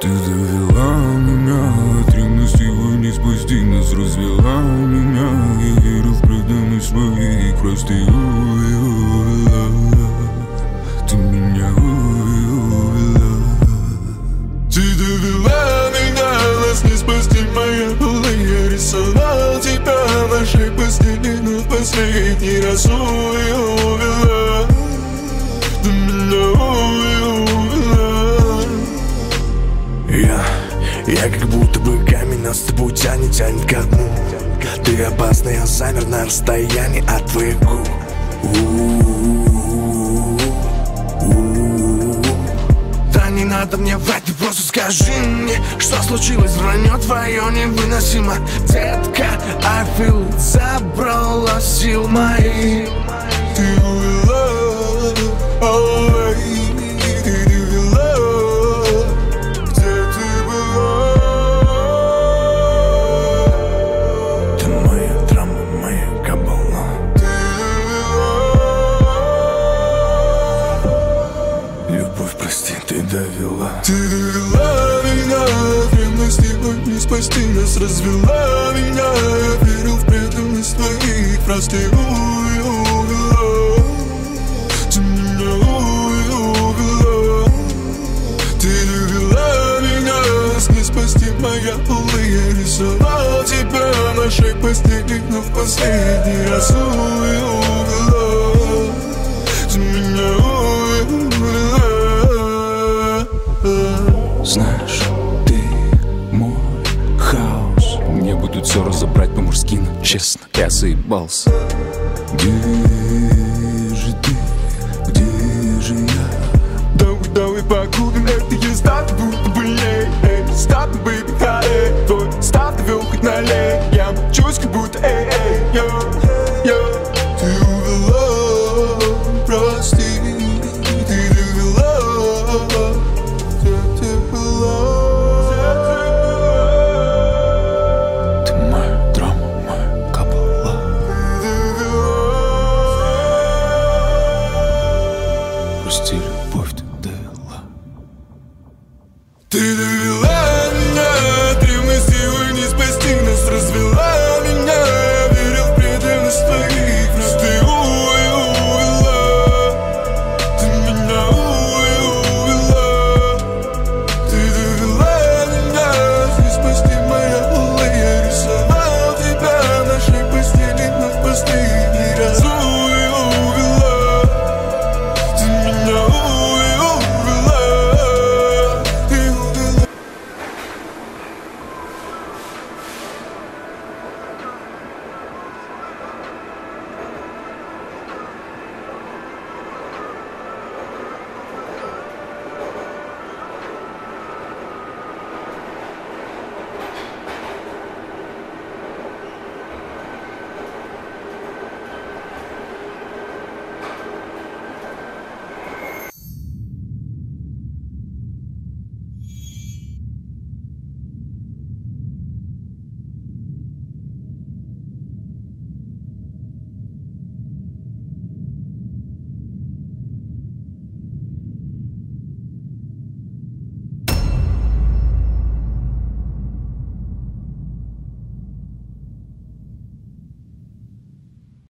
Ты довела меня От ревности не спасти Нас развела меня. Я верю в преданность своих Прости, увела Ты меня увела. Ты довела меня Нас не спасти моя была. Я рисовал тебя в нашей постели Но последний раз увела я как будто бы камень, но с тобой тянет, тянет ко дну. Ты опасный, я замер на расстоянии от твоих губ. Да не надо мне врать, просто скажи мне Что случилось, вранье твое невыносимо. Детка, I feel it, забрала сил моих. Ты ты довела меня, в ревности не спасти нас развела меня. Я верил в преданность твоих фраз, ты увела, ты меня увела. Ты довела меня, не спасти моя была Я рисовал тебя нашей постели Но в последний раз увела все разобрать по-мужски, но честно, я заебался. Где же ты, где же я? Давай, давай погубим это я стату Прости, любовь, ты